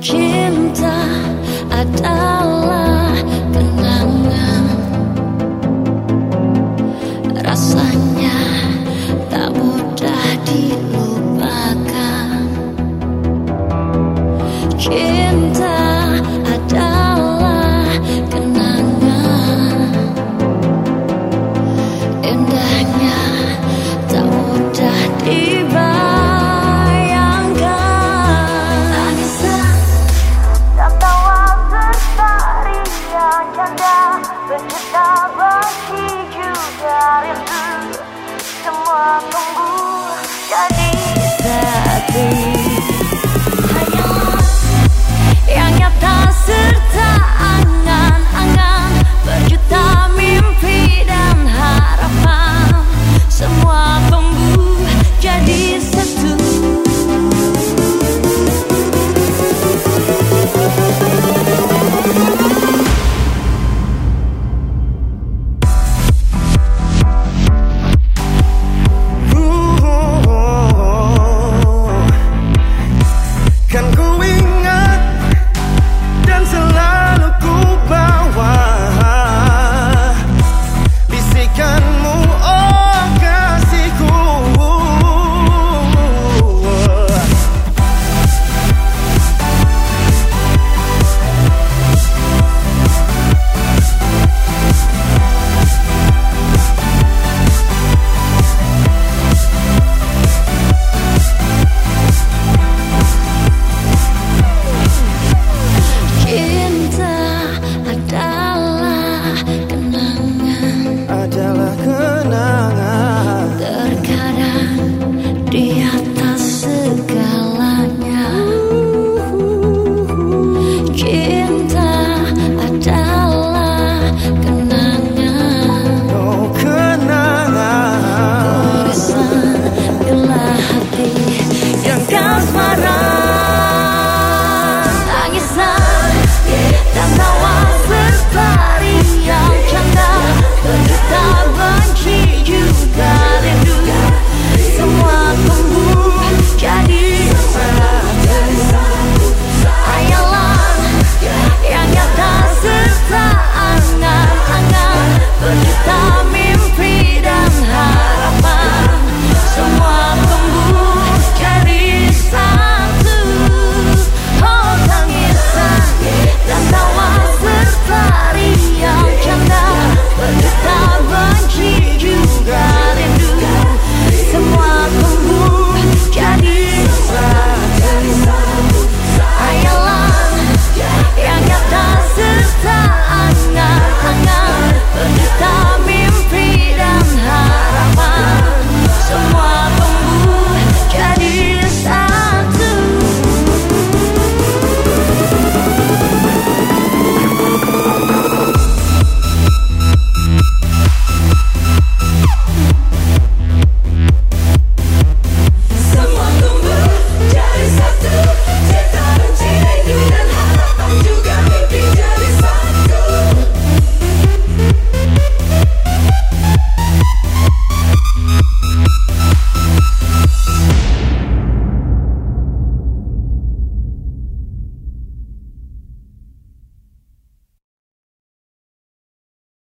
Cinta adalah I need